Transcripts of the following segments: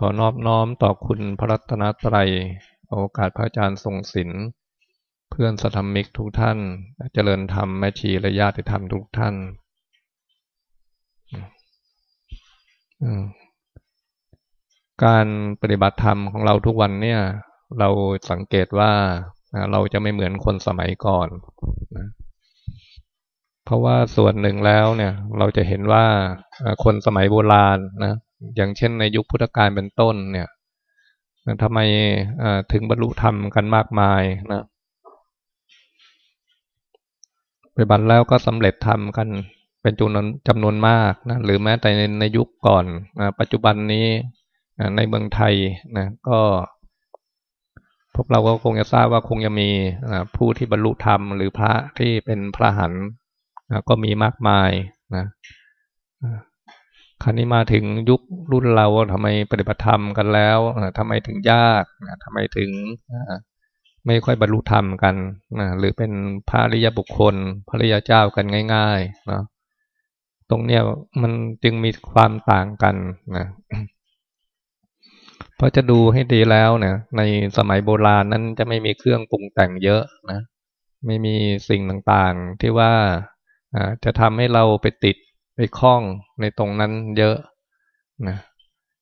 ขอนอบน้อมต่อคุณพระรัตนตรัย โอกาสพระอาจารย์ทรงศิลป์เพื่อนสัทมิกทุกท่าน เจริญธรรมแม่ชีและญาติธรรมทุกท่านการปฏิบัติธรรมของเราทุกวันเนี่ย เราสังเกตว่าเราจะไม่เหมือนคนสมัยก่อนนะเพราะว่าส่วนหนึ่งแล้วเนี่ย เราจะเห็นว่าคนสมัยโบราณนะ อย่างเช่นในยุคพุทธกาลเป็นต้นเนี่ยทำไมถึงบรรลุธรรมกันมากมายนะปฏิบัติแล้วก็สำเร็จธรรมกันเป็นจำนวนจำนวนมากนะหรือแม้แต่ในในยุคก่อนนะปัจจุบันนี้นะในเมืองไทยนะก็พวกเราก็คงจะทราบว่าคงจะมีนะผู้ที่บรรลุธรรม หรือพระที่เป็นพระหันนะก็มีมากมายนะ ครั้นี้มาถึงยุครุ่นเราทำไมปฏิบัติธรรมกันแล้วทำไมถึงยากทำไมถึงไม่ค่อยบรรลุธรรมกันหรือเป็นพระริยบุคคล พระริยเจ้ากันง่ายๆนะตรงเนี้ยมันจึงมีความต่างกันนะเพราะจะดูให้ดีแล้วเนี่ย ในสมัยโบราณนั้นจะไม่มีเครื่องปรุงแต่งเยอะนะ ไม่มีสิ่งต่างๆ ที่ว่าจะทำให้เราไปติด ไปคล้องในตรงนั้นเยอะนะ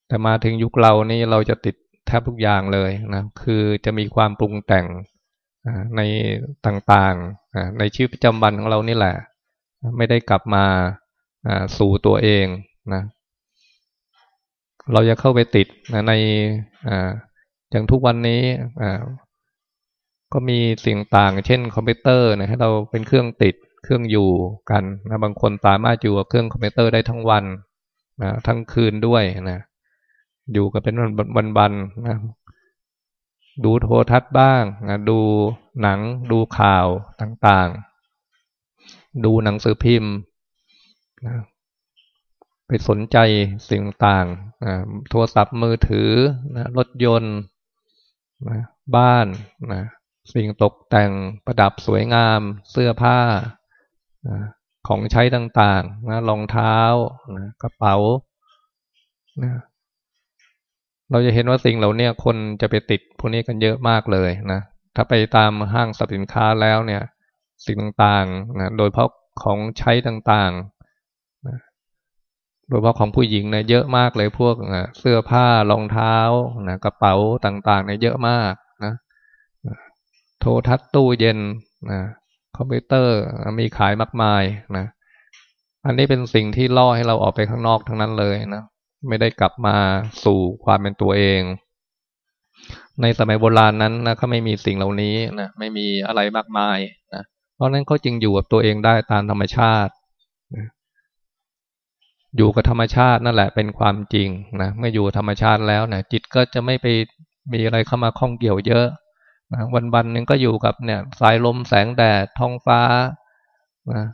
แต่มาถึงยุคเรานี่เราจะติดแทบทุกอย่างเลยนะคือจะมีความปรุงแต่งในต่างๆในชีวิตประจำวันของเรานี่แหละ ไม่ได้กลับมาสู่ตัวเองนะเราจะเข้าไปติดในอย่างทุกวันนี้ก็มีสิ่งต่าง เช่นคอมพิวเตอร์นะให้เราเป็นเครื่องติด เครื่องอยู่กันนะบางคนสามารถอยู่กับเครื่องคอมพิวเตอร์ได้ทั้งวันนะทั้งคืนด้วยนะอยู่กันเป็นวันวันนะดูโทรทัศน์บ้างนะดูหนังดูข่าวต่างๆ ดูหนังสือพิมพ์นะไปสนใจสิ่งต่างนะโทรศัพท์มือถือนะรถยนต์นะบ้านนะสิ่งตกแต่งประดับสวยงาม เสื้อผ้า ของใช้ต่างๆนะรองเท้านะกระเป๋านะเราจะเห็นว่าสิ่งเหล่านี้คนจะไปติดพวกนี้กันเยอะมากเลยนะถ้าไปตามห้างสรรพสินค้าแล้วเนี่ย สิ่งต่างๆนะโดยเพราะของใช้ต่างๆนะโดยเฉพาะของผู้หญิงเนี่ยเยอะมากเลยพวกนะเสื้อผ้ารองเท้านะกระเป๋าต่างๆเนี่ยเยอะมากนะโทรทัศน์ตู้เย็นนะ คอมพิวเตอร์มีขายมากมายนะอันนี้เป็นสิ่งที่ล่อให้เราออกไปข้างนอกทั้งนั้นเลยนะไม่ได้กลับมาสู่ความเป็นตัวเอง ในสมัยโบราณนั้นนะเขาไม่มีสิ่งเหล่านี้นะไม่มีอะไรมากมายนะเพราะนั้นเขาจึงอยู่กับตัวเองได้ตามธรรมชาตินะอยู่กับธรรมชาตินั่นแหละเป็นความจริงนะเมื่ออยู่ธรรมชาติแล้วนะจิตก็จะไม่ไปมีอะไรเข้ามาข้องเกี่ยวเยอะ นะวันวันหนึ่งก็อยู่กับเนี่ย สายลมแสงแดดท้องฟ้านะ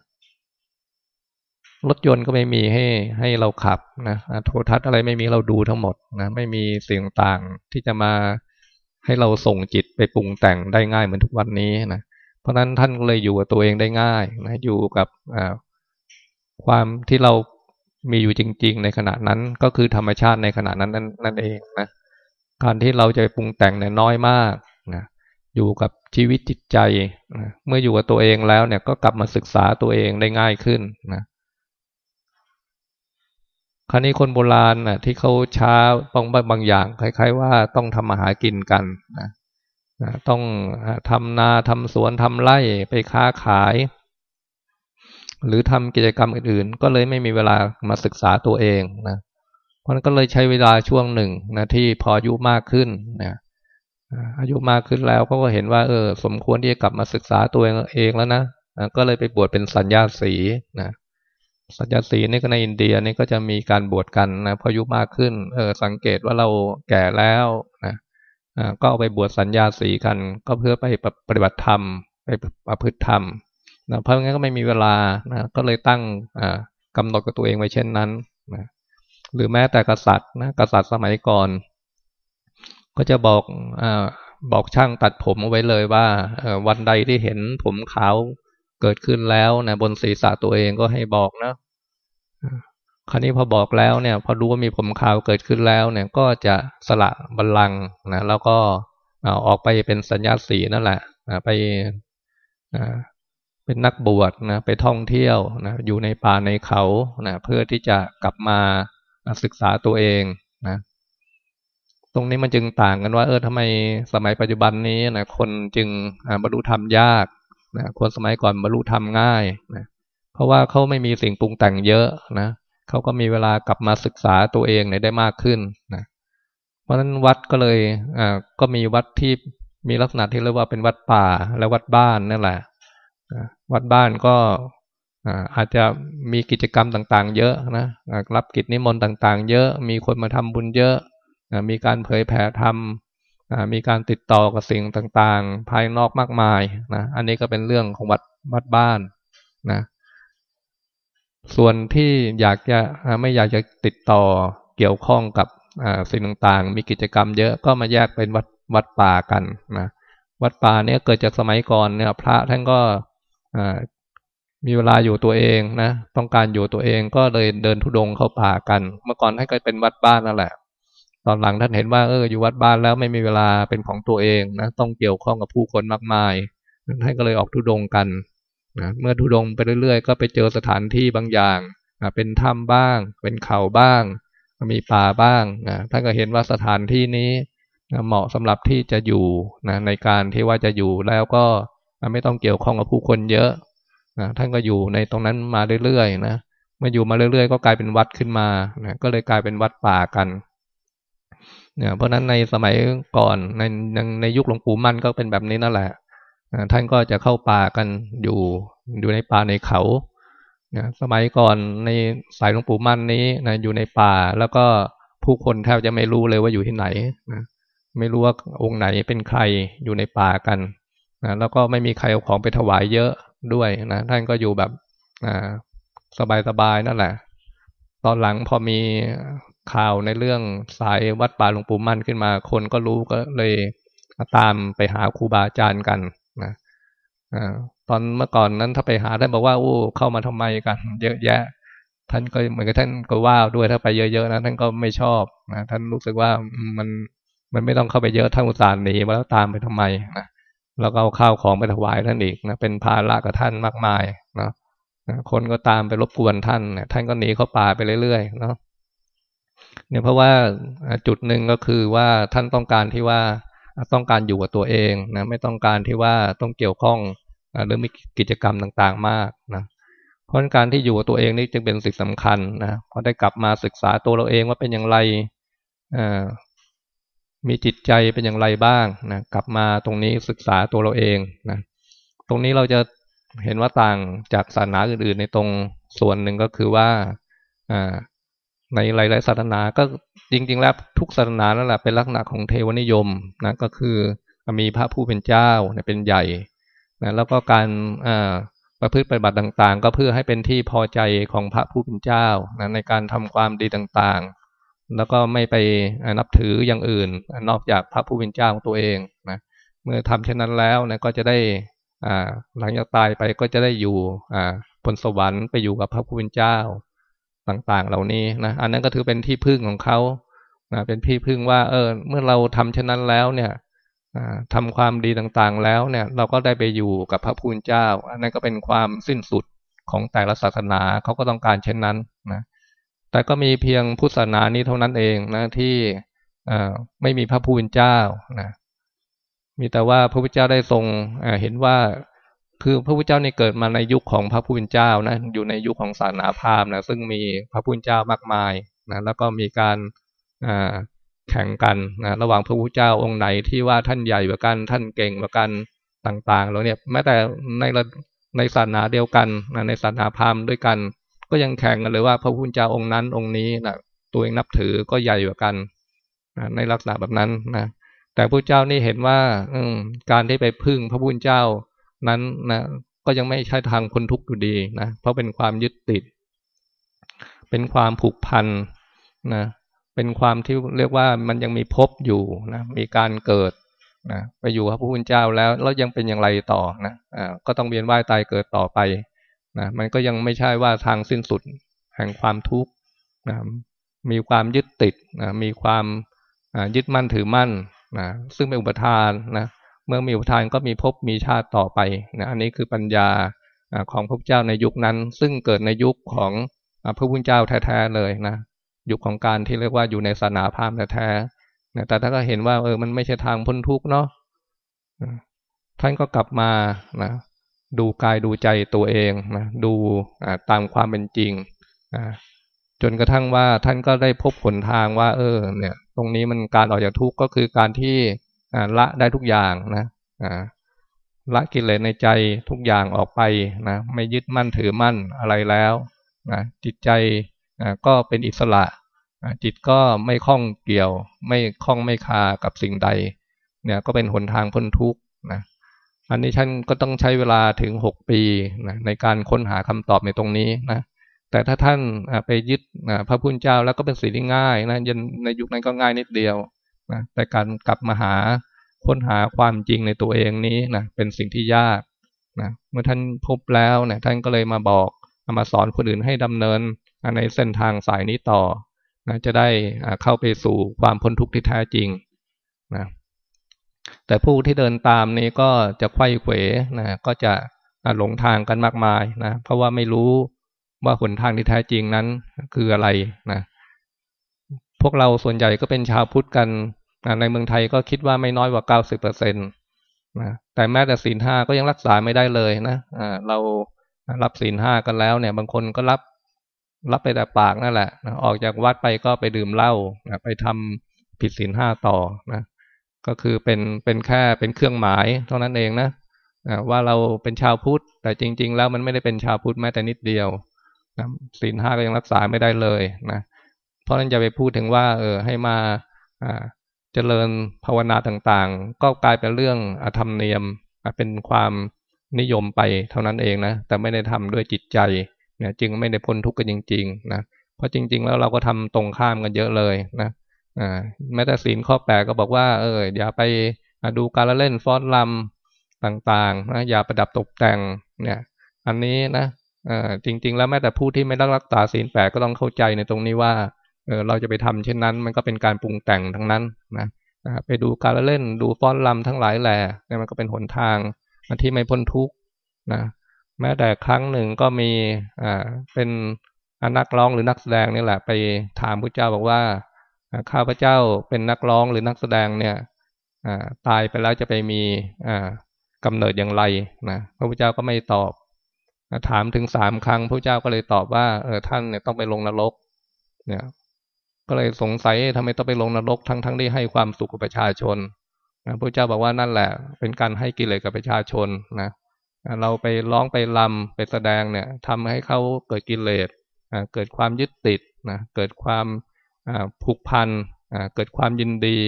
รถยนต์ก็ไม่มีให้ให้เราขับนะโทรทัศน์อะไรไม่มีเราดูทั้งหมดนะไม่มีสิ่งต่างที่จะมาให้เราส่งจิตไปปรุงแต่งได้ง่ายเหมือนทุกวันนี้นะเพราะฉะนั้นท่านก็เลยอยู่กับตัวเองได้ง่ายนะอยู่กับความที่เรามีอยู่จริง ๆ ในขณะนั้นก็คือธรรมชาติในขณะนั้นนั่นเองนะการที่เราจะปรุงแต่งเนี่ยน้อยมากนะ อยู่กับชีวิตจิตใจนะเมื่ออยู่กับตัวเองแล้วเนี่ยก็กลับมาศึกษาตัวเองได้ง่ายขึ้นนะคราวนี้คนโบราณนะที่เขาช้าบางบางอย่างคล้าย ๆ ว่าต้องทำมาหากินกันนะนะต้องทำนาทำสวนทำไร่ไปค้าขาย หรือทำกิจกรรมอื่นๆ ก็เลยไม่มีเวลามาศึกษาตัวเองนะเพราะนั้นก็เลยใช้เวลาช่วงหนึ่งนะที่พออายุมากขึ้นนะ อายุมากขึ้นแล้วก็เห็นว่า เออ สมควรที่จะกลับมาศึกษาตัวเองแล้วนะก็เลยไปบวชเป็นสัญญาสีนะสัญญาสีนี่ก็ในอินเดียนี่ก็จะมีการบวชกันนะพออายุมากขึ้น เออ สังเกตว่าเราแก่แล้วนะก็เอาไปบวชสัญญาสีกัน ก็เพื่อไปปฏิบัติธรรม ไปประพฤติธรรมนะเพราะงั้นก็ไม่มีเวลานะก็เลยตั้งกำหนดกับตัวเองไว้เช่นนั้นนะหรือแม้แต่กษัตริย์นะกษัตริย์สมัยก่อน ก็จะบอกอบอกช่างตัดผมเอาไว้เลยว่าวันใดที่เห็นผมขาวเกิดขึ้นแล้วนะบนศีรษะตัวเองก็ให้บอกนะคราวนี้พอบอกแล้วเนี่ย พอรู้ว่ามีผมขาวเกิดขึ้นแล้วเนี่ย ก็จะสละบัลลังก์นะแล้วก็ออกไปเป็นสัญญาสีนั่นแหละไปเป็นนักบวชนะไปท่องเที่ยวนะอยู่ในป่าในเขานะเพื่อที่จะกลับมาศึกษาตัวเองนะ ตรงนี้มันจึงต่างกันว่า เออทำไมสมัยปัจจุบันนี้นะคนจึงบรรลุธรรมยากนะคนสมัยก่อนบรรลุธรรมง่ายนะเพราะว่าเขาไม่มีสิ่งปรุงแต่งเยอะนะเขาก็มีเวลากลับมาศึกษาตัวเองได้มากขึ้นนะเพราะฉะนั้นวัดก็เลยอ่าก็มีวัดที่มีลักษณะที่เรียกว่าเป็นวัดป่าและวัดบ้านนั่นแหละวัดบ้านก็อาจจะมีกิจกรรมต่างๆ เยอะนะรับกิจนิมนต์ต่าง ๆ เยอะ มีคนมาทำบุญเยอะ มีการเผยแผ่ธรรมมีการติดต่อกับสิ่งต่างๆ ภายนอกมากมายนะอันนี้ก็เป็นเรื่องของวัดวัดบ้านนะส่วนที่อยากจะไม่อยากจะติดต่อเกี่ยวข้องกับสิ่งต่างๆ มีกิจกรรมเยอะก็มาแยกเป็นวัดวัดป่ากันนะวัดป่าเนี่ยเกิดจากสมัยก่อนเนี่ย พระท่านก็มีเวลาอยู่ตัวเองนะต้องการอยู่ตัวเองก็เลยเดินทุดงเข้าป่ากัน เมื่อก่อนท่านก็เป็นวัดบ้านนั่นแหละ ตอนหลังท่านเห็นว่าเอออยู่วัดบ้านแล้วไม่มีเวลาเป็นของตัวเองนะต้องเกี่ยวข้องกับผู้คนมากมายท่านก็เลยออกทุดงกันนะเมื่อทุดงไปเรื่อยๆ ก็ไปเจอสถานที่บางอย่างนะเป็นถ้ำบ้าง เป็นเขาบ้าง มีป่าบ้างนะท่านก็เห็นว่าสถานที่นี้นะเหมาะสำหรับที่จะอยู่นะในการที่ว่าจะอยู่แล้วก็ไม่ต้องเกี่ยวข้องกับผู้คนเยอะนะท่านก็อยู่ในตรงนั้นมาเรื่อยๆนะเมื่ออยู่มาเรื่อยๆ ก็กลายเป็นวัดขึ้นมานะก็เลยกลายเป็นวัดป่ากัน เนี่ยเพราะฉะนั้นในสมัยก่อนในในยุคหลวงปู่มั่นก็เป็นแบบนี้นั่นแหละท่านก็จะเข้าป่ากันอยู่อยู่ในป่าในเขานะสมัยก่อนในสายหลวงปู่มั่นนี้นะอยู่ในป่า แล้วก็ผู้คนแทบจะไม่รู้เลยว่าอยู่ที่ไหนนะไม่รู้ว่าองค์ไหนเป็นใครอยู่ในป่ากันนะแล้วก็ไม่มีใครเอาของไปถวายเยอะด้วยนะท่านก็อยู่แบบสบายๆนั่นแหละ ตอนหลังพอมี ข่าวในเรื่องสายวัดป่าหลวงปู่มั่นขึ้นมา คนก็รู้ก็เลยตามไปหาครูบาอาจารย์กันนะตอนเมื่อก่อนนั้นถ้าไปหาท่านบอกว่าอู้เข้ามาทำไมกัน เยอะแยะ ท่านก็เหมือนกับท่านก็ว่าด้วยถ้าไปเยอะๆนะท่านก็ไม่ชอบนะท่านรู้สึกว่ามันมันไม่ต้องเข้าไปเยอะท่านอุตส่าห์หนีมาแล้วตามไปทำไมนะแล้วก็เอาข้าวของไปถวายท่านอีกนะเป็นภาระกับท่านมากมายนะคนก็ตามไปรบกวนท่านท่านก็หนีเข้าป่าไปเรื่อยๆเนาะ เนี่ยเพราะว่าจุดหนึ่งก็คือว่าท่านต้องการที่ว่าต้องการอยู่กับตัวเองนะไม่ต้องการที่ว่าต้องเกี่ยวข้องหรือมีกิจกรรมต่างๆมากนะเพราะการที่อยู่กับตัวเองนี่จึงเป็นสิ่งสำคัญนะพอได้กลับมาศึกษาตัวเราเองว่าเป็นอย่างไรมีจิตใจเป็นอย่างไรบ้างนะกลับมาตรงนี้ศึกษาตัวเราเองนะตรงนี้เราจะเห็นว่าต่างจากศาสนาอื่นๆ ในตรงส่วนหนึ่งก็คือว่า ในหลาย ๆ ศาสนา ก็จริง ๆ แล้วทุกศาสนานั่นแหละเป็นลักษณะของเทวนิยมนะก็คือมีพระผู้เป็นเจ้าเป็นใหญ่นะแล้วก็การประพฤติปฏิบัติต่างๆ ก็เพื่อให้เป็นที่พอใจของพระผู้เป็นเจ้านะในการทำความดีต่างๆ แล้วก็ไม่ไปนับถืออย่างอื่น นอกจากพระผู้เป็นเจ้าของตัวเองนะเมื่อทำเช่นนั้นแล้วนะก็จะได้หลังจากตายไปก็จะได้อยู่บนสวรรค์ไปอยู่กับพระผู้เป็นเจ้า ต่างๆ เหล่านี้นะอันนั้นก็ถือเป็นที่พึ่งของเขานะเป็นที่พึ่งว่า เออ เมื่อเราทำเช่นนั้นแล้วเนี่ยทำความดีต่างๆแล้วเนี่ย เราก็ได้ไปอยู่กับพระพูนเจ้า อันนั้นก็เป็นความสิ้นสุดของแต่ละศาสนาเขาก็ต้องการเช่นนั้นนะแต่ก็มีเพียงพุทธศาสนานี้เท่านั้นเองนะที่ไม่มีพระพูนเจ้านะมีแต่ว่าพระพุทธเจ้าได้ทรงเห็นว่า คือพระพุทธเจ้านี่เกิดมาในยุคของพระพุทธเจ้านะอยู่ในยุคของศาสนาพราหมณ์นะซึ่งมีพระพุทธเจ้ามากมายนะแล้วก็มีการแข่งกันนะระหว่างพระพุทธเจ้าองค์ไหนที่ว่าท่านใหญ่กว่ากันท่านเก่งกว่ากันต่างๆแล้วเนี่ยแม้แต่ในในศาสนาเดียวกันนะในศาสนาพราหมณ์ด้วยกัน ก็ยังแข่งกันเลยว่าพระพุทธเจ้าองค์นั้นองค์นี้นะตัวเองนับถือก็ใหญ่กว่ากันนะในลักษณะแบบนั้นนะแต่พระเจ้านี่เห็นว่า อืการที่ไปพึ่งพระพุทธเจ้า นั้นนะก็ยังไม่ใช่ทางคนทุกข์อยู่ดีนะเพราะเป็นความยึดติด เป็นความผูกพันนะเป็นความที่เรียกว่ามันยังมีภพอยู่นะมีการเกิดนะไปอยู่กับพระพุทธเจ้าแล้วแล้วยังเป็นอย่างไรต่อนะอ่าก็ต้องเวียนว่ายตายเกิดต่อไปนะมันก็ยังไม่ใช่ว่าทางสิ้นสุดแห่งความทุกข์นะมีความยึดติดนะมีความยึดมั่นถือมั่นนะซึ่งเป็นอุปทานนะ เมื่อมีอุปทานก็มีภพมีชาติต่อไปนะอันนี้คือปัญญาของพระพุทธเจ้าในยุคนั้น ซึ่งเกิดในยุคของพระพุทธเจ้าแท้ๆเลยนะยุคของการที่เรียกว่าอยู่ในศาสนาพราหมณ์แท้ๆนะแต่ถ้านก็เห็นว่าเออมันไม่ใช่ทางพ้นทุกข์เนาะท่านก็กลับมานะดูกายดูใจตัวเองนะดูตามความเป็นจริงนะจนกระทั่งว่าท่านก็ได้พบผลทางว่า เออ เนี่ย ตรงนี้มันการออกจากทุกข์ก็คือการที่ ละได้ทุกอย่างนะละกิเลสในใจทุกอย่างออกไปนะไม่ยึดมั่นถือมั่นอะไรแล้วนะจิตใจก็เป็นอิสระจิตก็ไม่คล้องเกี่ยว ไม่คล้องไม่คากับสิ่งใด เนี่ยก็เป็นหนทางพ้นทุกข์นะอันนี้ฉันก็ต้องใช้เวลาถึงหกปีนะในการค้นหาคำตอบในตรงนี้นะแต่ถ้าท่านไปยึดพระพุทธเจ้าแล้วก็เป็นสิ่งที่ง่ายนะยันในยุคนั้นก็ง่ายนิดเดียว นะแต่การกลับมาหาค้นหาความจริงในตัวเองนี้นะเป็นสิ่งที่ยากนะเมื่อท่านพบแล้วเนะท่านก็เลยมาบอกามาสอนคนอื่นให้ดำเนินในเส้นทางสายนี้ต่อนะจะได้เข้าไปสู่ความพ้นทุกข์ที่แท้จริงนะแต่ผู้ที่เดินตามนี้ก็จะไข้เขวนะก็จะหลงทางกันมากมายนะเพราะว่าไม่รู้ว่าหนทางที่แท้จริงนั้นคืออะไรนะพวกเราส่วนใหญ่ก็เป็นชาวพุทธกัน ในเมืองไทยก็คิดว่าไม่น้อยกว่าเก้าสิบเปอร์เซ็นตนะแต่แม้แต่ศีลห้าก็ยังรักษาไม่ได้เลยนะเรารับศีลห้ากันแล้วเนี่ย บางคนก็รับรับไปแต่ปากนั่นแหละนะออกจากวัดไปก็ไปดื่มเหล้านะไปทำผิดศีลห้าต่อนะก็คือเป็นเป็นแค่เป็นเครื่องหมายเท่านั้นเองนะว่าเราเป็นชาวพุทธ แต่จริง ๆ แล้วมันไม่ได้เป็นชาวพุทธแม้แต่นิดเดียวนะศีลห้าก็ยังรักษาไม่ได้เลยนะเพราะนั้นจะไปพูดถึงว่า เออให้มา เจริญภาวนาต่างๆ ก็กลายเป็นเรื่องอธรรมเนียมเป็นความนิยมไปเท่านั้นเองนะ แต่ไม่ได้ทำด้วยจิตใจเนี่ยจึงไม่ได้พ้นทุกข์กันจริงๆนะเพราะจริง ๆ แล้วเราก็ทำตรงข้ามกันเยอะเลยนะอ่าแม้แต่ศีลข้อแปดก็บอกว่า เอออย่าไปดูการละเล่นฟ้อนลำต่างๆนะอย่าประดับตกแต่งเนี่ย อันนี้นะอจริง ๆ แล้วแม้แต่ผู้ที่ไม่รักษาศีลแปดก็ต้องเข้าใจในตรงนี้ว่า เราจะไปทำเช่นนั้น มันก็เป็นการปรุงแต่งทั้งนั้นนะไปดูการเล่นดูฟ้อนลำทั้งหลายแหล่เนี่ยมันก็เป็นหนทางที่ไม่พ้นทุกข์นะแม้แต่ครั้งหนึ่งก็มีอ่าเป็นนักร้องหรือนักแสดงนี่แหละ ไปถามพระเจ้าบอกว่าข้าพเจ้าเป็นนักร้องหรือนักแสดงเนี่ยตายไปแล้วจะไปมีกำเนิดอย่างไรนะพระพุทธเจ้าก็ไม่ตอบ ถามถึงสามครั้งพระเจ้าก็เลยตอบว่าเออท่านเนี่ยต้องไปลงนรกเนี่ย ก็เลยสงสัยทำไมต้องไปลงนรกทั้งๆทั้งที่ให้ความสุขกับประชาชนนะพระเจ้าบอกว่านั่นแหละ เป็นการให้กิเลสกับประชาชนนะเราไปร้องไปลำไปแสดงเนี่ยทำให้เขาเกิดกิเลสเกิดความยึดติดนะเกิดความผูกพันเกิดความยินดี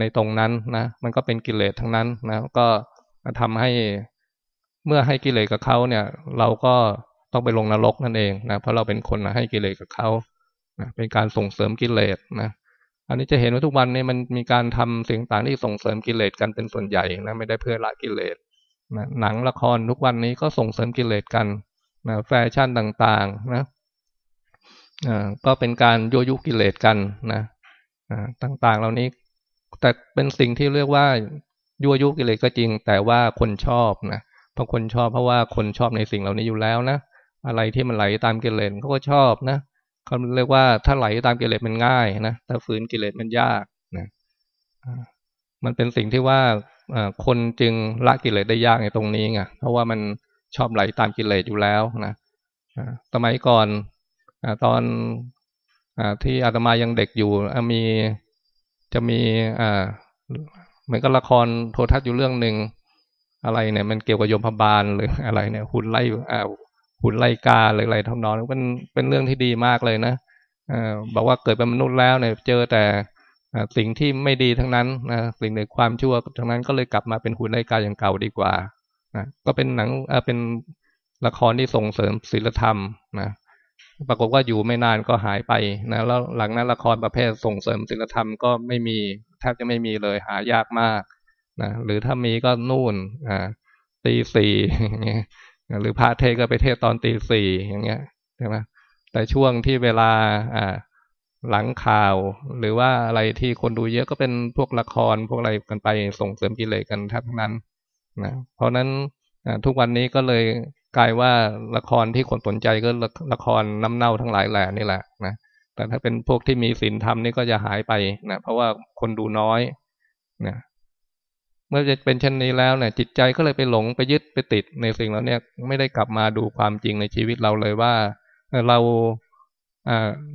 ในตรงนั้นนะมันก็เป็นกิเลสทั้งนั้นนะก็ทำให้เมื่อให้กิเลสกับเขาเนี่ย เราก็ต้องไปลงนรกนั่นเองนะเพราะเราเป็นคนให้กิเลสกับเขา นะเป็นการส่งเสริมกิเลสนะอันนี้จะเห็นว่าทุกวันนี้มันมีการทำสิ่งต่างที่ส่งเสริมกิเลสกันเป็นส่วนใหญ่นะไม่ได้เพื่อละกิเลสนะหนังละครทุกวันนี้ก็ส่งเสริมกิเลสกันนะแฟชั่นต่างๆนะก็เป็นการโยยุกิเลสกันนะต่างๆ เหล่านี้แต่เป็นสิ่งที่เรียกว่ายั่วยุกิเลสก็จริง แต่ว่าคนชอบนะเพราะคนชอบเพราะว่าคนชอบในสิ่งเหล่านี้อยู่แล้วนะอะไรที่มันไหลตามกิเลสเขาก็ชอบนะ เขาเรียกว่าถ้าไหลตามกิเลสมันง่ายนะถ้าฝืนกิเลสมันยากนะมันเป็นสิ่งที่ว่าคนจึงละกิเลสได้ยากในตรงนี้ไงเพราะว่ามันชอบไหลตามกิเลสอยู่แล้วนะสมัยก่อนตอนอที่อาตมายังเด็กอยู่มีจะมีเหมือนกับละครโทรทัศน์อยู่เรื่องหนึ่งอะไรเนี่ย มันเกี่ยวกับโยมพบาลหรืออะไรเนี่ยหุ่นไล่ หุ่นไลกาหรืออะไรทำนองนั้นเป็นเป็นเรื่องที่ดีมากเลยนะบอกว่าเกิดเป็นมนุษย์แล้วเนี่ยเจอแต่สิ่งที่ไม่ดีทั้งนั้นนะสิ่งในความชั่วทั้งนั้นก็เลยกลับมาเป็นหุ่นไลกาอย่างเก่าดีกว่านะก็เป็นหนังเป็นละครที่ส่งเสริมศีลธรรมนะปรากฏว่าอยู่ไม่นานก็หายไปนะแล้วหลังนั้นละครประเภทส่งเสริมศิลธรรมก็ไม่มีแทบจะไม่มีเลยหายากมากนะหรือถ้ามีก็นู่นอ่าตีสี่ หรือพระเทศก็ไปเทศตอนตีสี่อย่างเงี้ยใช่ไหมแต่ช่วงที่เวลาอ่าหลังข่าว หรือว่าอะไรที่คนดูเยอะก็เป็นพวกละครพวกอะไรกันไปส่งเสริมกิเลสกันทั้งนั้นนะเพราะนั้นทุกวันนี้ก็เลยกลายว่าละครที่คนสนใจก็ละครน้ำเน่าทั้งหลายแหล่นี่แหละนะแต่ถ้าเป็นพวกที่มีศีลธรรมนี่ก็จะหายไปนะเพราะว่าคนดูน้อยนะ เมื่อจะเป็นเช่นนี้แล้วเนี่ยจิตใจก็เลยไปหลงไปยึดไปติดในสิ่งแล้วเนี่ยไม่ได้กลับมาดูความจริงในชีวิตเราเลยว่าเรา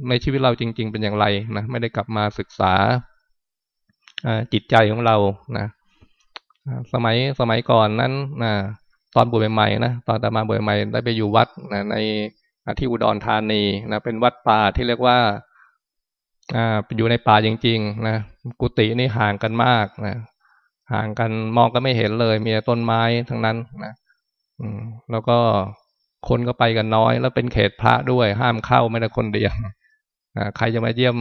ในชีวิตเราจริง ๆ เป็นอย่างไรนะไม่ได้กลับมาศึกษาจิตใจของเรานะสมัยสมัยก่อนนั้นนะตอนบวชใหม่ๆนะตอนตามาบวชใหม่ได้ไปอยู่วัดนะในที่อุดรธานีนะเป็นวัดป่าที่เรียกว่าอ่าอยู่ในป่าจริง ๆ นะกุฏินี่ห่างกันมากนะ ห่างกันมองก็ไม่เห็นเลย มีต้นไม้ทั้งนั้นนะอืมแล้วก็คนก็ไปกันน้อย แล้วเป็นเขตพระด้วย ห้ามเข้าไม่ได้คนเดียวใครจะมาเยี่ยม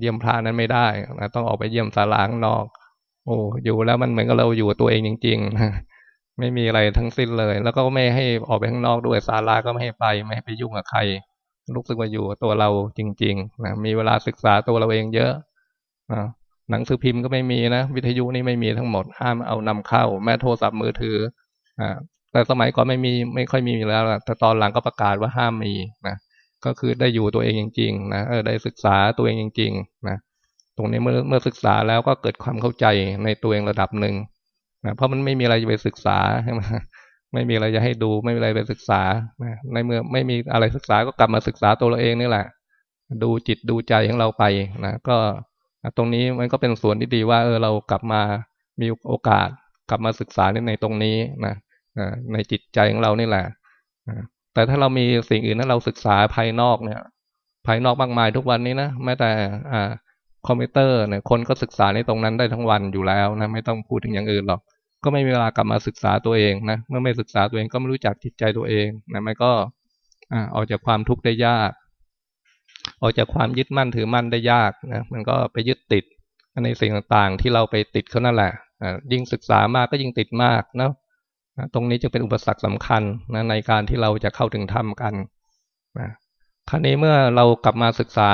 เยี่ยมพระนั้นไม่ได้นะต้องออกไปเยี่ยมศาลาข้างนอก โอ้อยู่แล้วมันเหมือนกับเราอยู่ตัวเองจริงๆไม่มีอะไรทั้งสิ้นเลย แล้วก็ไม่ให้ออกไปข้างนอกด้วยศาลาก็ไม่ให้ไป ไม่ให้ไปยุ่งกับใครรู้สึกว่าอยู่ตัวเราจริง ๆนะมีเวลาศึกษาตัวเราเองเยอะ หนังสือพิมพ์ก็ไม่มีนะ วิทยุนี่ไม่มีทั้งหมดห้ามเอานำเข้า แม้โทรศัพท์มือถือแต่สมัยก่อนไม่มีไม่ค่อยมีแล้วแต่ตอนหลังก็ประกาศว่าห้ามมีนะก็คือได้อยู่ตัวเองจริงๆนะเออได้ศึกษาตัวเองจริงๆนะตรงนี้เมื่อเมื่อศึกษาแล้วก็เกิดความเข้าใจในตัวเองระดับหนึ่งนะเพราะมันไม่มีอะไรจะไปศึกษาใช่ไหมไม่มีอะไรจะให้ดูไม่มีอะไรไปศึกษานะในเมื่อไม่มีอะไรศึกษาก็กลับมาศึกษาตัวเราเองนี่แหละ ดูจิตดูใจของเราไปนะก็ ตรงนี้มันก็เป็นส่วนที่ดีว่าเออเรากลับมามีโอกาสกลับมาศึกษาในตรงนี้นะในจิตใจของเรานี่แหละแต่ถ้าเรามีสิ่งอื่นถ้าเราศึกษาภายนอกเนี่ย ภายนอกมากมายทุกวันนี้นะแม้แต่อ่าคอมพิวเตอร์เนี่ยคนก็ศึกษาในตรงนั้นได้ทั้งวันอยู่แล้วนะไม่ต้องพูดถึงอย่างอื่นหรอก ก็ไม่มีเวลากลับมาศึกษาตัวเองนะเมื่อไม่ศึกษาตัวเองก็ไม่รู้จักจิตใจตัวเองนะมันก็อ่าออกจากความทุกข์ได้ยาก ออกจากความยึดมั่นถือมั่นได้ยากนะมันก็ไปยึดติดในสิ่งต่างๆ ที่เราไปติดเขานั่นแหละยิ่งศึกษามากก็ยิ่งติดมากนะตรงนี้จึงเป็นอุปสรรคสำคัญนะในการที่เราจะเข้าถึงธรรมกันนะครั้นี้เมื่อเรากลับมาศึกษา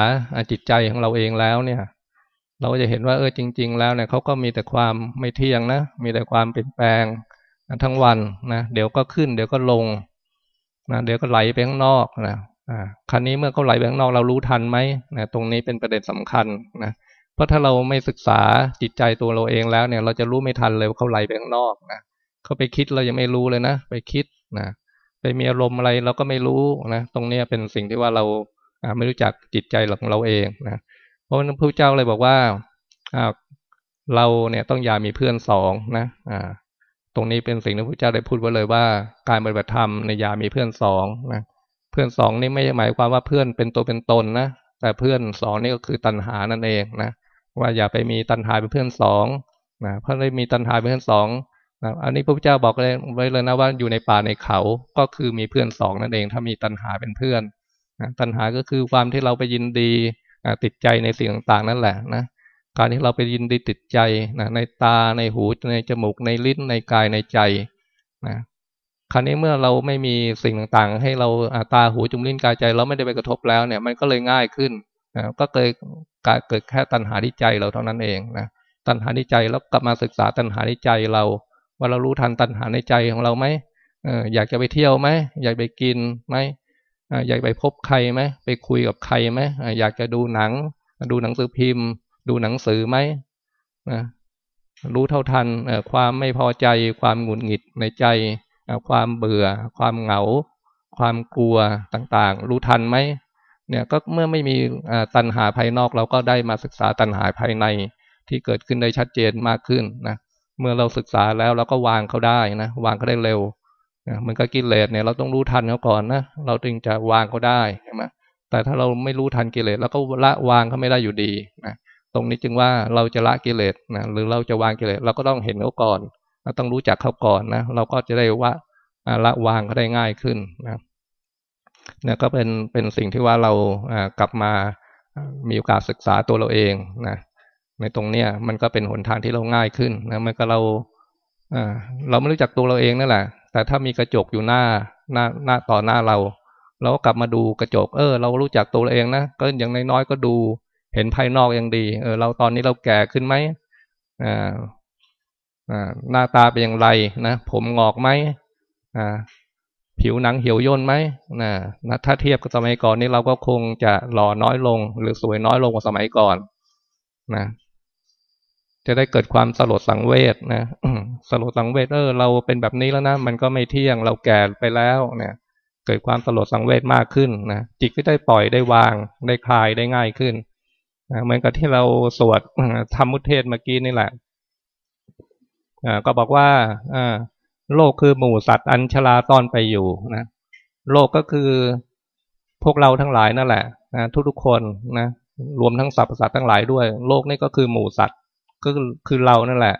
จิตใจของเราเองแล้วเนี่ย เราจะเห็นว่าเออจริง ๆ แล้วเนี่ยเขาก็มีแต่ความไม่เที่ยงนะมีแต่ความเปลี่ยนแปลงทั้งวันนะเดี๋ยวก็ขึ้น เดี๋ยวก็ลงนะเดี๋ยวก็ไหลไปข้างนอกนะ ครั้นี้เมื่อเขาไหลไปข้างนอกเรารู้ทันไหมนะตรงนี้เป็นประเด็นสำคัญนะเพราะถ้าเราไม่ศึกษาจิตใจตัวเราเองแล้วเนี่ย เราจะรู้ไม่ทันเลยว่าเขาไหลไปข้างนอกนะเขาไปคิดเรายังไม่รู้เลยนะไปคิดนะไปมีอารมณ์อะไรเราก็ไม่รู้นะตรงนี้เป็นสิ่งที่ว่าเราไม่รู้จักจิตใจของเราเองนะเพราะนั้นพระเจ้าเลยบอกว่าเราเนี่ยต้องอย่ามีเพื่อนสองนะอ่าตรงนี้เป็นสิ่งที่พระเจ้าได้พูดไว้เลยว่า การปฏิบัติธรรมในยามีเพื่อนสองนะ เพื่อนสองนี่ไม่หมายความว่าเพื่อนเป็นตัวเป็นตนนะแต่เพื่อนสองนี่ก็คือตัณหานั่นเองนะว่าอย่าไปมีตัณหาเป็นเพื่อนสองนะเพราะได้มีตัณหาเป็นเพื่อนสองนะอันนี้พระพุทธเจ้าบอกเลยไว้เลยนะว่าอยู่ในป่าในเขาก็คือมีเพื่อนสองนั่นเอง ถ้ามีตัณหาเป็นเพื่อนนะตัณหาก็คือความที่เราไปยินดีติดใจในสิ่งต่างๆ นั่นแหละนะการที่เราไปยินดีติดใจนะในตาในหูในจมูกในลิ้นในกายในใจนะ คราวนี้เมื่อเราไม่มีสิ่งต่างๆ ให้เราตาหูจมูกลิ้นกายใจ เราไม่ได้ไปกระทบแล้วเนี่ย มันก็เลยง่ายขึ้นนะก็เกิดเกิดแค่ตัณหาที่ใจเราเท่านั้นเองนะตัณหาที่ใจแล้วกลับมาศึกษาตัณหาที่ใจเรา ว่าเรารู้ทันตัณหาในใจของเราไหมอยากจะไปเที่ยวไหมอยากไปกินไหมอยากไปพบใครไหมไปคุยกับใครไหมอยากจะดูหนัง ดูหนังสือพิมพ์ ดูหนังสือไหมรู้เท่าทันความไม่พอใจความหงุดหงิดในใจ ความเบื่อ ความเหงา ความกลัวต่างๆ รู้ทันไหมเนี่ยก็เมื่อไม่มีตัณหาภายนอกเราก็ได้มาศึกษาตัณหาภายในที่เกิดขึ้นได้ชัดเจนมากขึ้นนะเมื่อเราศึกษาแล้วเราก็วางเขาได้นะวางเขาได้เร็วมันก็กิเลสเนี่ยเราต้องรู้ทันเขาก่อนนะเราจึงจะวางเขาได้ใช่ไหมแต่ถ้าเราไม่รู้ทันกิเลสเราก็ละวางเขาไม่ได้อยู่ดีนะตรงนี้จึงว่าเราจะละกิเลสนะหรือเราจะวางกิเลสเราก็ต้องเห็นเขาก่อน เราต้องรู้จักเขาก่อนนะเราก็จะได้ว่าละวางเขาได้ง่ายขึ้นนะเนี่ยก็เป็นเป็นสิ่งที่ว่าเรากลับมามีโอกาสศึกษาตัวเราเองนะในตรงเนี้ยมันก็เป็นหนทางที่เราง่ายขึ้นนะมันก็เราเราไม่รู้จักตัวเราเองนั่นแหละ แต่ถ้ามีกระจกอยู่หน้าหน้าหน้าต่อหน้าเรา เราก็กลับมาดูกระจก เออ เรารู้จักตัวเราเองนะก็อย่างน้อยๆก็ดูเห็นภายนอกอย่างดี เออ เราตอนนี้เราแก่ขึ้นไหมอ่า หน้าตาเป็นอย่างไรนะผมงอกไหมผิวหนังเหี่ยวย่นไหมนะนะถ้าเทียบกับสมัยก่อนนี่เราก็คงจะหล่อน้อยลง หรือสวยน้อยลงกว่าสมัยก่อนนะจะได้เกิดความสลดสังเวชนะสลดสังเวชเออเราเป็นแบบนี้แล้วนะมันก็ไม่เที่ยงเราแก่ไปแล้วเนี่ยเกิดความสลดสังเวชมากขึ้นนะจิตก็ได้ปล่อยได้วางได้คลายได้ง่ายขึ้นเหมือนกับที่เราสวดธรรมุเทศเมื่อกี้นี่แหละ ก็บอกว่าโลกคือหมู่สัตว์อันชราตอนไปอยู่นะโลกก็คือพวกเราทั้งหลายนั่นแหละนะทุกๆคนนะรวมทั้งสรรพสัตว์ทั้งหลายด้วย โลกนี่ก็คือหมู่สัตว์ก็คือเรานั่นแหละ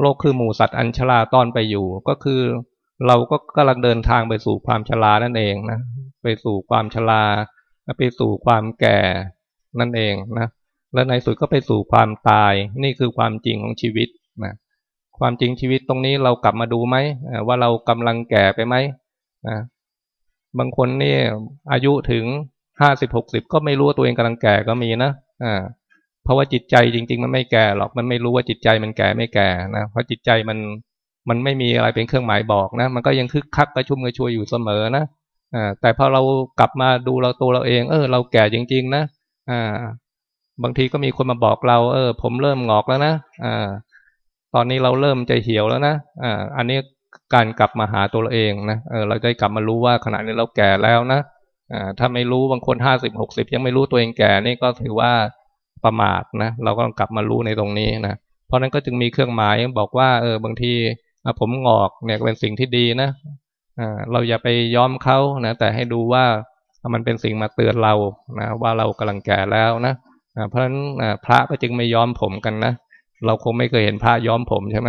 โลกคือหมู่สัตว์อันชราตอนไปอยู่ ก็คือเราก็กำลังเดินทางไปสู่ความชรานั่นเองนะไปสู่ความชราไปสู่ความแก่นั่นเองนะและในสุดก็ไปสู่ความตายนี่คือความจริงของชีวิต นะความจริงชีวิตตรงนี้เรากลับมาดูไหมว่าเรากำลังแก่ไปไหมนะบางคนนี่อายุถึงห้าสิบหกสิบก็ไม่รู้ว่าตัวเองกำลังแก่ก็มีนะอ่าเพราะว่าจิตใจจริง ๆ มันไม่แก่หรอกมันไม่รู้ว่าจิตใจมันแก่ไม่แก่นะเพราะจิตใจมันมันไม่มีอะไรเป็นเครื่องหมายบอกนะ มันก็ยังคึกคักกระชุ่มกระชวยอยู่เสมอนะอ่าแต่พอเรากลับมาดูเราตัวเราเอง เออ เราแก่จริง ๆ นะอ่าบางทีก็มีคนมาบอกเรา เออ ผมเริ่มงอกแล้วนะอ่า ตอนนี้เราเริ่มใจเหี่ยวแล้วนะอ่าอันนี้การกลับมาหาตัวเราเองนะเออเราจะกลับมารู้ว่าขณะนี้เราแก่แล้วนะอ่าถ้าไม่รู้บางคนห้าสิบหกสิบยังไม่รู้ตัวเองแก่นี่ก็ถือว่าประมาทนะเราก็ต้องกลับมารู้ในตรงนี้นะเพราะนั้นก็จึงมีเครื่องหมายบอกว่าเออบางทีผมงอกเนี่ยเป็นสิ่งที่ดีนะเราอย่าไปย้อมเขานะแต่ให้ดูว่ามันเป็นสิ่งมาเตือนเรานะว่าเรากำลังแก่แล้วนะเพราะฉะนั้นพระก็จึงไม่ย้อมผมกันนะ เราคงไม่เคยเห็นพระย้อมผมใช่ไหม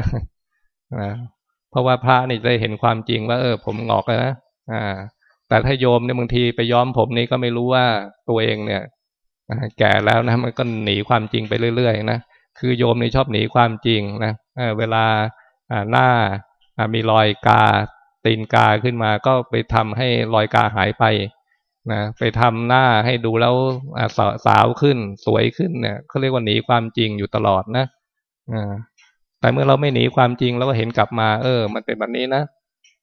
เพราะว่าพระนี่จะเห็นความจริงว่า เออ ผมงอกแล้วนะอ่า แต่ถ้าโยมเนี่ยบางทีไปย้อมผมนี่ก็ไม่รู้ว่าตัวเองเนี่ยแก่แล้วนะมันก็หนีความจริงไปเรื่อยๆนะคือโยมนี่ชอบหนีความจริงนะเวลาหน้ามีรอยกาตีนกาขึ้นมา ก็ไปทำให้รอยกาหายไปนะไปทำหน้าให้ดูแล้วสาวขึ้นสวยขึ้นเนี่ยเขาเรียกว่าหนีความจริงอยู่ตลอดนะ แต่เมื่อเราไม่หนีความจริงเราก็เห็นกลับมา เออ มันเป็นแบบนี้นะ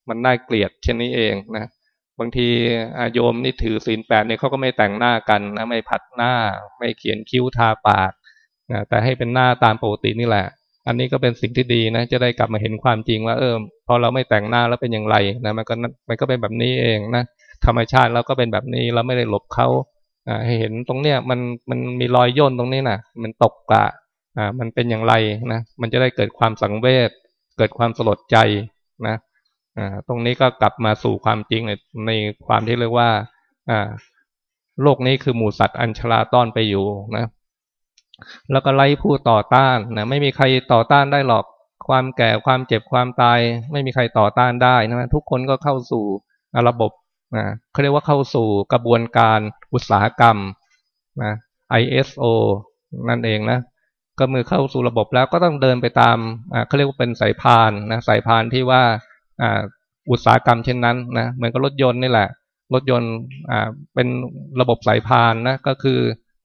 มันน่าเกลียดเช่นนี้เองนะ บางทีอาโยมนี่ถือศีลแปดเนี่ยเขาก็ไม่แต่งหน้ากันนะไม่ผัดหน้า ไม่เขียนคิ้วทาปากนะแต่ให้เป็นหน้าตามปกตินี่แหละ อันนี้ก็เป็นสิ่งที่ดีนะ จะได้กลับมาเห็นความจริงว่า เออ พอเราไม่แต่งหน้าแล้วเป็นอย่างไรนะ มันก็มันก็เป็นแบบนี้เองนะ ธรรมชาติเราก็เป็นแบบนี้เราไม่ได้หลบเขาให้เห็นตรงเนี้ยมันมันมีรอยย่นตรงนี้นะมันตกกะ มันเป็นอย่างไรนะ มันจะได้เกิดความสังเวชเกิดความสลดใจนะอ่าตรงนี้ก็กลับมาสู่ความจริงในในความที่เรียกว่าอ่าโลกนี้คือหมู่สัตว์อันชราต้อนไปอยู่นะ แล้วก็ไล่ผู้ต่อต้านนะไม่มีใครต่อต้านได้หรอกความแก่ความเจ็บความตาย ไม่มีใครต่อต้านได้นะทุกคนก็เข้าสู่ระบบนะเขาเรียกว่าเข้าสู่กระบวนการอุตสาหกรรมนะ ISO นั่นเองนะ ก็มือเข้าสู่ระบบแล้วก็ต้องเดินไปตามเขาเรียกว่าเป็นสายพานนะสายพานที่ว่าอุตสาหกรรมเช่นนั้นนะเหมือนกับรถยนต์นี่แหละ รถยนต์เป็นระบบสายพานนะก็คือ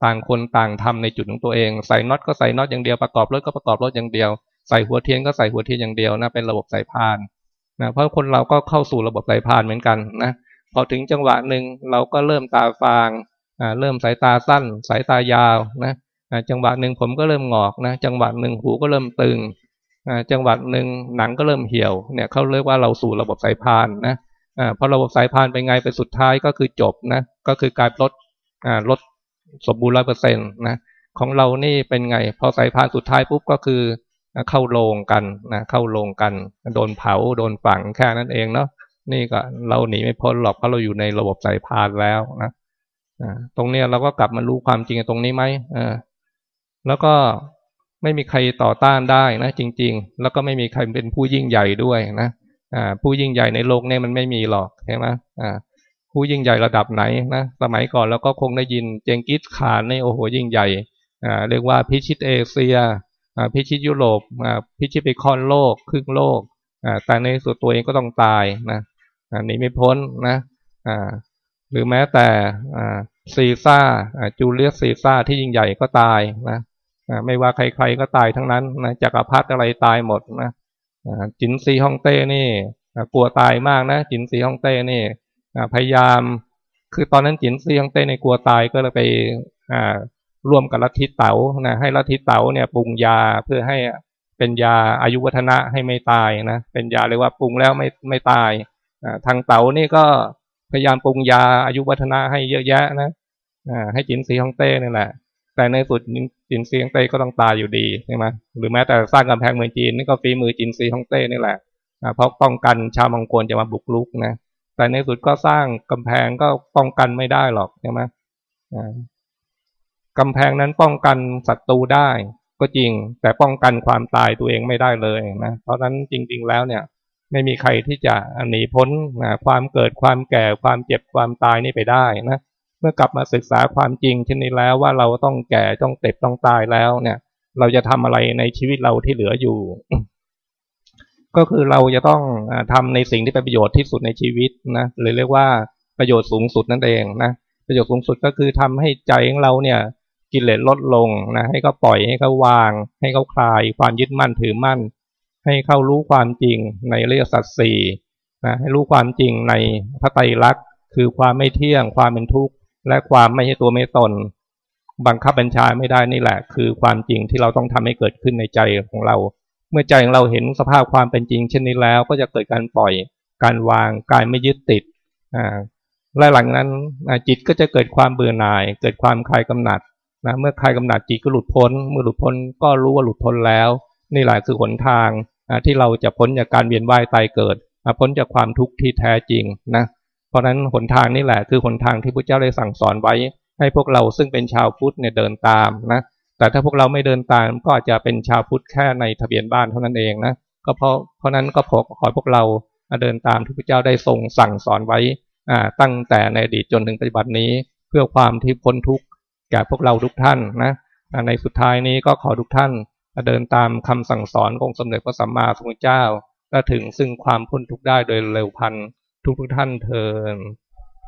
ต่างคนต่างทำในจุดของตัวเองใส่น็อตก็ใส่น็อตอย่างเดียวประกอบรถก็ประกอบรถอย่างเดียวใส่หัวเทียนก็ใส่หัวเทียนอย่างเดียวนะเป็นระบบสายพานนะเพราะคนเราก็เข้าสู่ระบบสายพานเหมือนกันนะพอถึงจังหวะหนึ่งเราก็เริ่มตาฟางเริ่มสายตาสั้น สายตายาวนะ จังหวะหนึ่งผมก็เริ่มงอกนะ จังหวะหนึ่งหูก็เริ่มตึงจังหวัดหนึ่งหนังก็เริ่มเหี่ยวเนี่ยเขาเรียกว่าเราสู่ระบบสายพานนะอ่าพอระบบสายพานเป็นไงไปสุดท้ายก็คือจบนะก็คือการลดลดสมบูรณ์ร้อยเปอร์เซ็นต์นะของเรานี่เป็นไง พอสายพานสุดท้ายปุ๊บก็คือเข้าโรงกันนะเข้าโรงกัน โดนเผาโดนฝังแค่นั้นเองเนาะนี่ก็เราหนีไม่พ้นหรอกเพราะเราอยู่ในระบบสายพานแล้วนะตรงเนี้ยเราก็กลับมารู้ความจริงตรงนี้ไหมอ แล้วก็ไม่มีใครต่อต้านได้นะจริง ๆ แล้วก็ไม่มีใครเป็นผู้ยิ่งใหญ่ด้วยนะอ่าผู้ยิ่งใหญ่ในโลกนี้มันไม่มีหรอกใช่ไหมอ่าผู้ยิ่งใหญ่ระดับไหนนะสมัยก่อนเราก็คงได้ยินเจงกิสขานในโอ้โหยิ่งใหญ่อ่าเรียกว่าพิชิตเอเชียอ่าพิชิตยุโรปอ่าพิชิตไปคอนโลกครึ่งโลกอ่าแต่ในสุดตัวเองก็ต้องตายนะอันนี้ไม่พ้นนะอ่าหรือแม้แต่อ่าซีซ่าจูเลียสซีซ่าที่ยิ่งใหญ่ก็ตายนะ ไม่ว่าใครๆก็ตายทั้งนั้นนะจักรพรรดิอะไรตายหมดนะจินซีฮ่องเต้นี่กลัวตายมากนะจินซีฮ่องเต้นี่พยายาม คือตอนนั้นจินซีฮ่องเต้ในกลัวตายก็เลยไปร่วมกับลัทธิเต๋านะให้ลัทธิเต๋าเนี่ยปรุงยาเพื่อให้เป็นยาอายุวัฒนะให้ไม่ตายนะเป็นยาเรียกว่าปรุงแล้วไม่ไม่ตายทางเต๋านี่ก็พยายามปรุงยาอายุวัฒนะให้เยอะแยะนะให้จินซีฮ่องเต้นี่แหละ แต่ในสุดจินซีฮ่องเต้ก็ต้องตายอยู่ดีใช่ไหมหรือแม้แต่สร้างกำแพงเมืองจีนนี่ก็ฝีมือจินซีฮ่องเต้นี่แหละเพราะป้องกันชาวมังกรจะมาบุกรุกนะแต่ในสุดก็สร้างกำแพงก็ป้องกันไม่ได้หรอกใช่ไหมกำแพงนั้นป้องกันศัตรูได้ก็จริง แต่ป้องกันความตายตัวเองไม่ได้เลยนะเพราะฉะนั้นจริง ๆ แล้วเนี่ย ไม่มีใครที่จะหนีพ้นความเกิดความแก่ความเจ็บความตายนี่ไปได้นะ เมื่อกลับมาศึกษาความจริงเช่นนี้แล้วว่าเราต้องแก่ต้องเจ็บต้องตายแล้วเนี่ย เราจะทำอะไรในชีวิตเราที่เหลืออยู่ ก็คือเราจะต้องทำในสิ่งที่เป็นประโยชน์ที่สุดในชีวิตนะหรือเรียกว่าประโยชน์สูงสุดนั่นเองนะประโยชน์สูงสุดก็คือทำให้ใจของเราเนี่ยกิเลสลดลงนะให้เขาปล่อยให้เขาวาง ให้เขาคลาย ความยึดมั่นถือมั่น ให้เขารู้ความจริงในเรื่องสัตว์สี่นะให้รู้ความจริงในพระไตรลักษณ์คือความไม่เที่ยง ความเป็นทุกข์ และความไม่ใช่ตัวไม่ตน บังคับบัญชาไม่ได้นี่แหละ คือความจริงที่เราต้องทำให้เกิดขึ้นในใจของเรา เมื่อใจของเราเห็นสภาพความเป็นจริง เช่นนี้แล้วก็จะเกิดการปล่อย การวางการไม่ยึดติดอ่าและหลังนั้นจิตก็จะเกิดความเบื่อหน่าย เกิดความคลายกำหนัดนะเมื่อคลายกำหนัดจิตก็หลุดพ้น เมื่อหลุดพ้นก็รู้ว่าหลุดพ้นแล้ว นี่แหละคือหนทางที่เราจะพ้นจากการเวียนว่ายตายเกิดพ้นจากความทุกข์ที่แท้จริงนะ เพราะฉะนั้นหนทางนี่แหละคือหนทางที่พระเจ้าได้สั่งสอนไว้ ให้พวกเราซึ่งเป็นชาวพุทธเนี่ยเดินตามนะแต่ถ้าพวกเราไม่เดินตามก็อาจจะเป็นชาวพุทธแค่ในทะเบียนบ้านเท่านั้นเองนะก็เพราะเพราะนั้นก็ขอขอพวกเราเดินตามที่พระเจ้าได้ทรงสั่งสอนไว้ตั้งแต่ในอดีตจนถึงปัจจุบันนี้ เพื่อความที่พ้นทุกข์แก่พวกเราทุกท่านนะในสุดท้ายนี้ก็ขอทุกท่านเดินตามคำสั่งสอนของสมเด็จพระสัมมาสัมพุทธเจ้าและถึงซึ่งความพ้นทุกข์ได้โดยเร็วพันธ์ ทุกทุกท่านเทิน